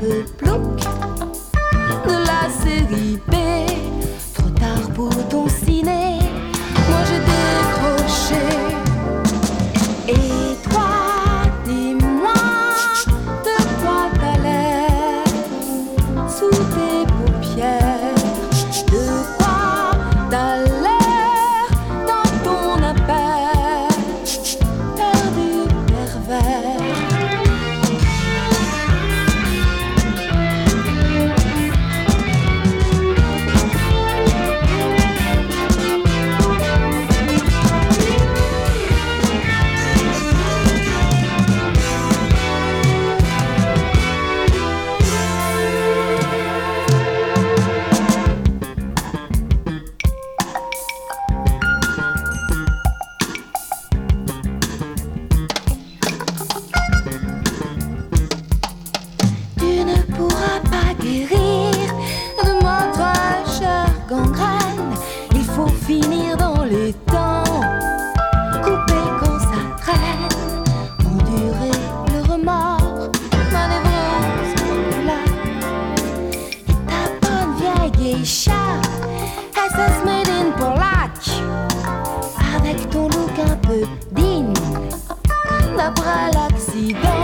peu plouc de la série B. Trop tard pour ton ciné, finir dans les temps, couper quand ça traîne, endurer le remords, ma névrose populaire. Et ta bonne vieille geisha, SS made in Polak, avec ton look un peu digne, d'après l'accident.